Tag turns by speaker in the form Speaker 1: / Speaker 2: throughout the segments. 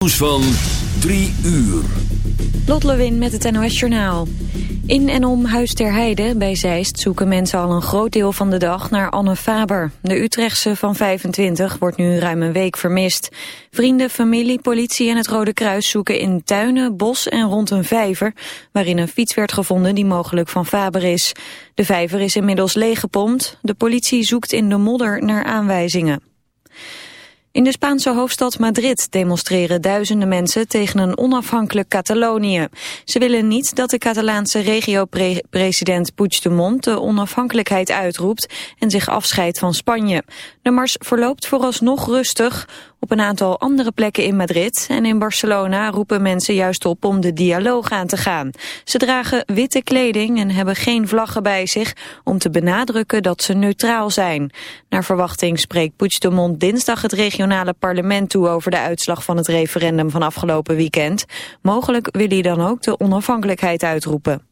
Speaker 1: Nieuws van 3 uur.
Speaker 2: Lot Lewin met het NOS Journaal. In en om Huis ter Heide bij Zeist zoeken mensen al een groot deel van de dag naar Anne Faber. De Utrechtse van 25 wordt nu ruim een week vermist. Vrienden, familie, politie en het Rode Kruis zoeken in tuinen, bos en rond een vijver... waarin een fiets werd gevonden die mogelijk van Faber is. De vijver is inmiddels leeggepompt. De politie zoekt in de modder naar aanwijzingen. In de Spaanse hoofdstad Madrid demonstreren duizenden mensen tegen een onafhankelijk Catalonië. Ze willen niet dat de Catalaanse regio-president Puigdemont de onafhankelijkheid uitroept en zich afscheidt van Spanje. De mars verloopt vooralsnog rustig. Op een aantal andere plekken in Madrid en in Barcelona roepen mensen juist op om de dialoog aan te gaan. Ze dragen witte kleding en hebben geen vlaggen bij zich om te benadrukken dat ze neutraal zijn. Naar verwachting spreekt Puigdemont dinsdag het regionale parlement toe over de uitslag van het referendum van afgelopen weekend. Mogelijk wil hij dan ook de onafhankelijkheid uitroepen.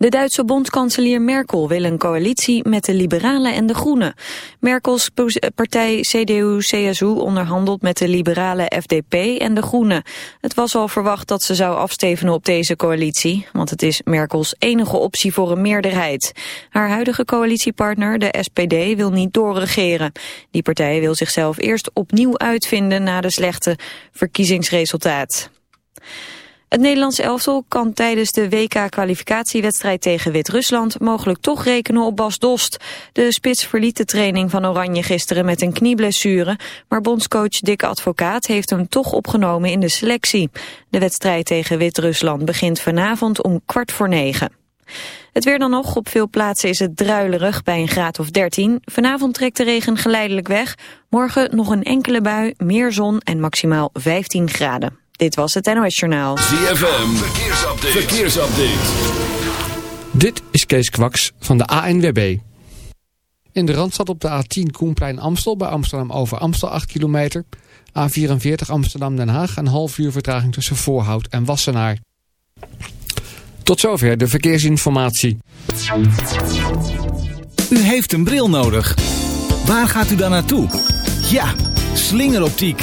Speaker 2: De Duitse bondskanselier Merkel wil een coalitie met de Liberalen en de Groenen. Merkels partij CDU-CSU onderhandelt met de liberale FDP en de Groenen. Het was al verwacht dat ze zou afstevenen op deze coalitie, want het is Merkels enige optie voor een meerderheid. Haar huidige coalitiepartner, de SPD, wil niet doorregeren. Die partij wil zichzelf eerst opnieuw uitvinden na de slechte verkiezingsresultaat. Het Nederlands elftal kan tijdens de WK-kwalificatiewedstrijd tegen Wit-Rusland mogelijk toch rekenen op Bas Dost. De spits verliet de training van Oranje gisteren met een knieblessure, maar bondscoach Dick Advocaat heeft hem toch opgenomen in de selectie. De wedstrijd tegen Wit-Rusland begint vanavond om kwart voor negen. Het weer dan nog. Op veel plaatsen is het druilerig bij een graad of 13. Vanavond trekt de regen geleidelijk weg. Morgen nog een enkele bui, meer zon en maximaal 15 graden. Dit was het NOS Journaal.
Speaker 1: ZFM, verkeersupdate. verkeersupdate.
Speaker 3: Dit is Kees Kwaks van de ANWB. In de Randstad op de A10 Koenplein Amstel bij Amsterdam over Amstel 8 kilometer. A44 Amsterdam Den Haag een half uur vertraging tussen Voorhout en Wassenaar. Tot zover de verkeersinformatie.
Speaker 4: U heeft een bril nodig. Waar gaat u dan naartoe? Ja, slingeroptiek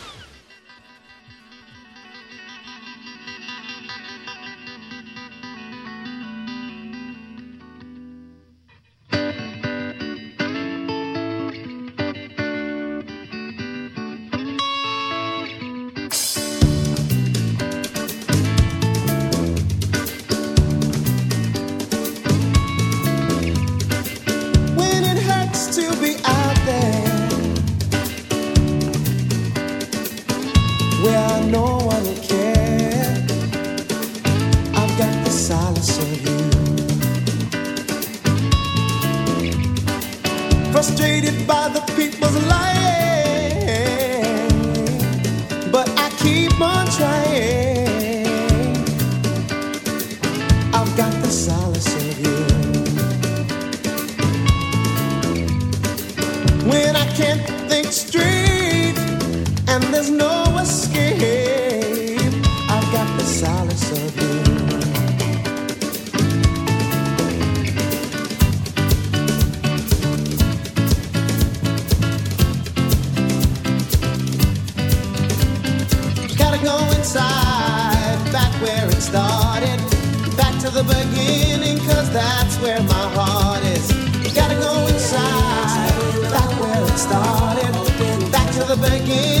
Speaker 5: the
Speaker 6: banking.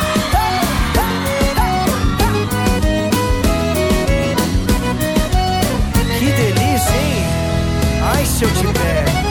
Speaker 6: Se eu te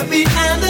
Speaker 5: look at me the.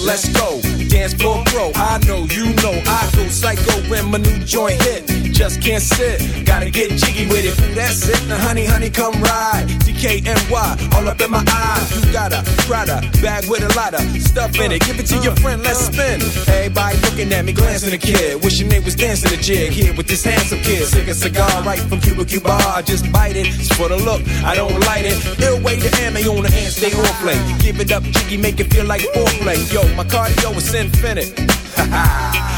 Speaker 7: let's go. Dance floor pro, I know, you know, I go psycho when my new joint hit. Just can't sit, gotta get jiggy with it. That's it, now honey, honey, come ride. DKNY, all up in my eyes. You got a Prada bag with a lot of stuff in it. Give it to your friend, let's spin. Everybody looking at me, glancing a kid. Wishing they was dancing a jig here with this handsome kid. Sick a cigar right from Cuba Cuba. I just bite it. It's for the look, I don't light it. Ill way to ammo on the hand, stay on play. Give it up, jiggy, make it feel like foreplay. Yo, my cardio is infinite. Ha ha.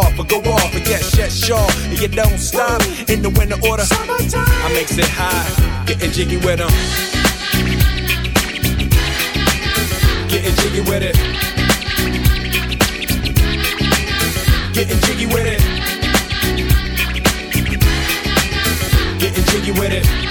Speaker 7: or go off, and yes, yes, sure. And you don't stop in the winter order. Summertime. I makes it high, getting jiggy with them. Getting jiggy with it. Getting jiggy with it. Getting jiggy with it.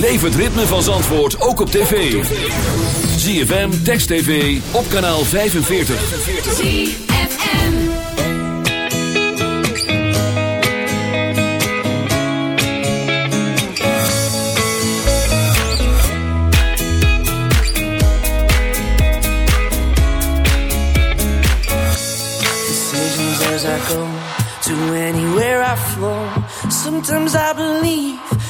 Speaker 1: Beleef het ritme van Zandvoort ook op tv. ZFM, Text TV, op kanaal 45.
Speaker 8: ZFM
Speaker 6: Decisions as I go, to anywhere I flow. Sometimes I believe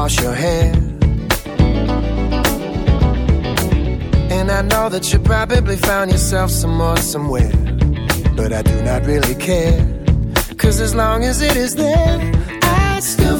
Speaker 9: wash your hair. And I know that you probably found yourself somewhere, somewhere. But I do not really care. Cause as long as it is there, I still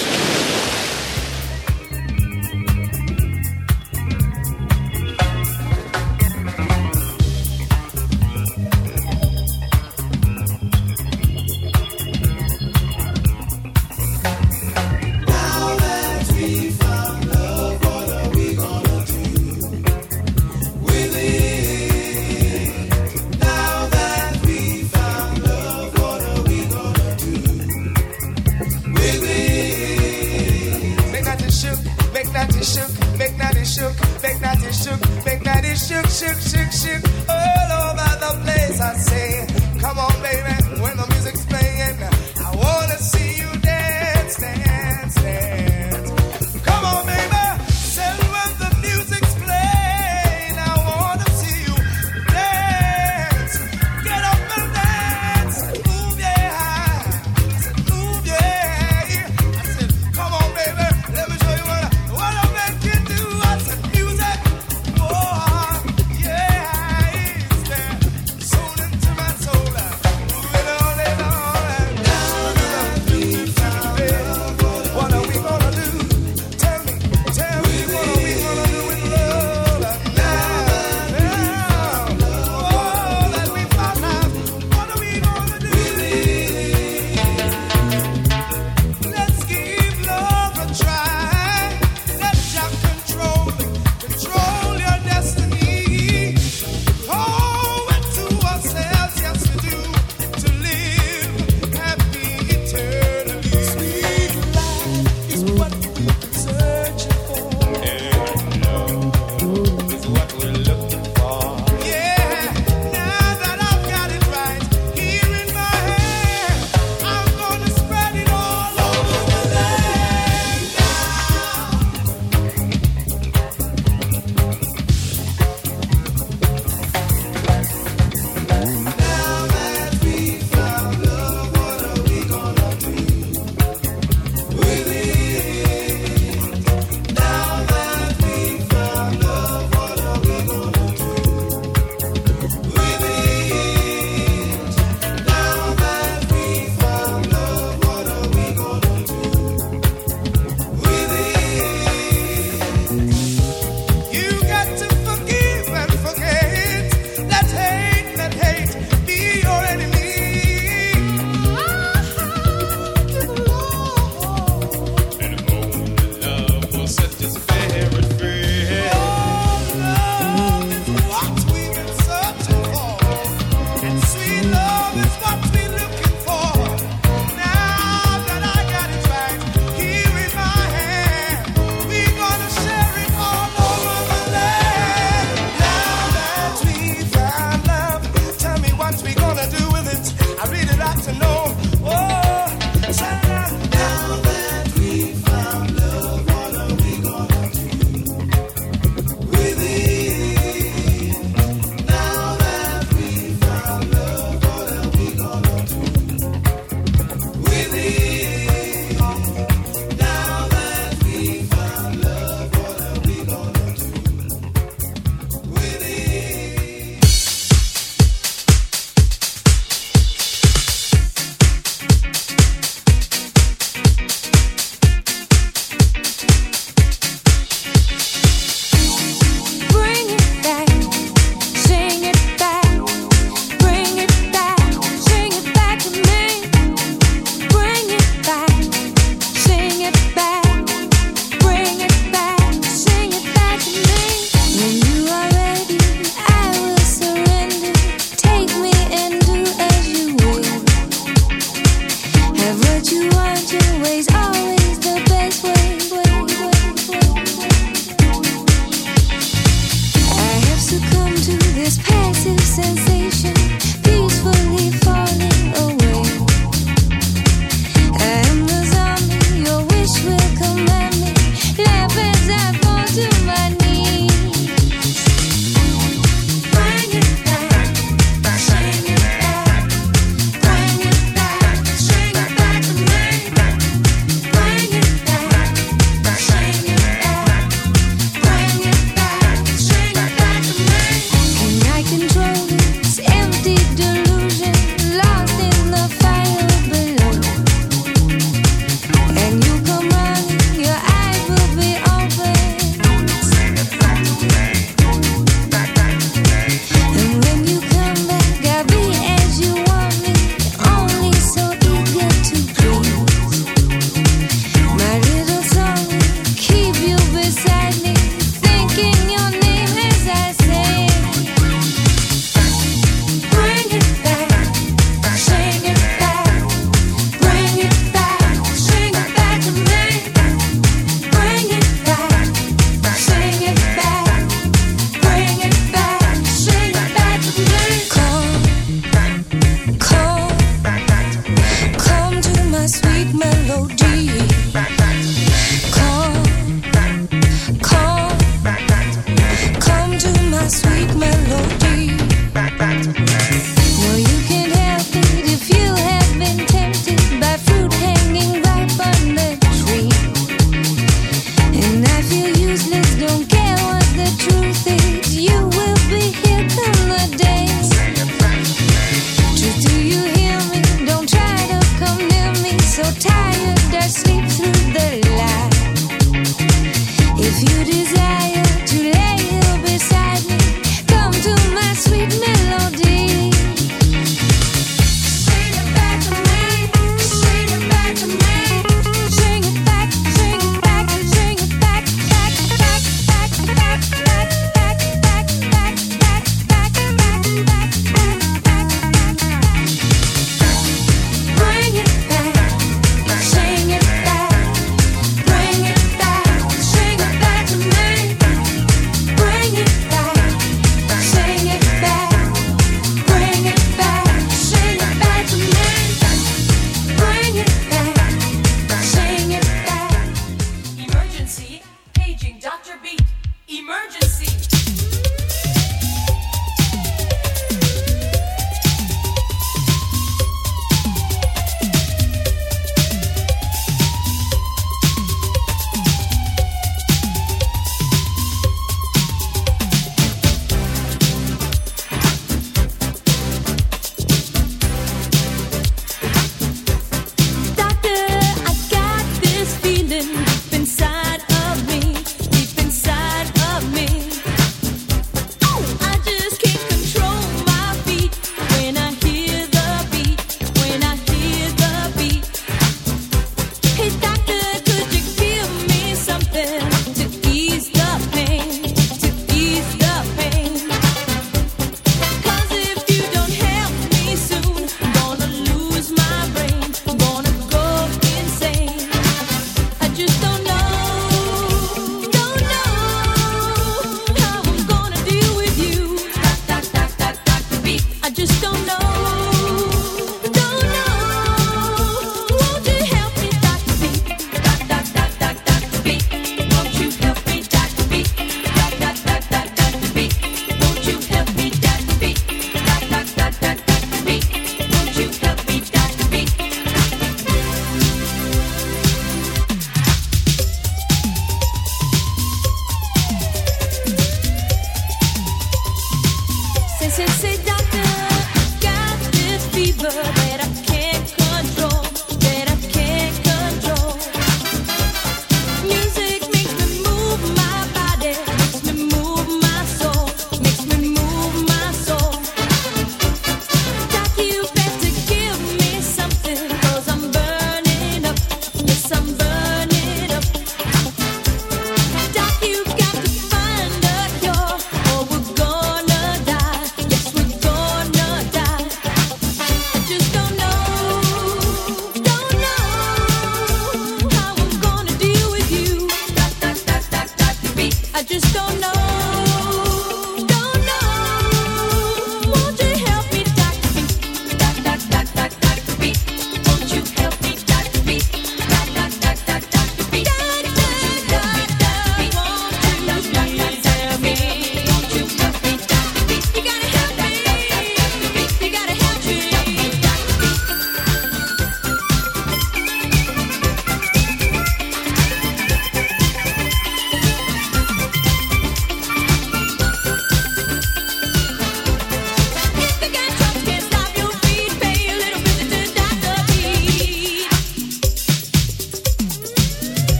Speaker 10: just fair.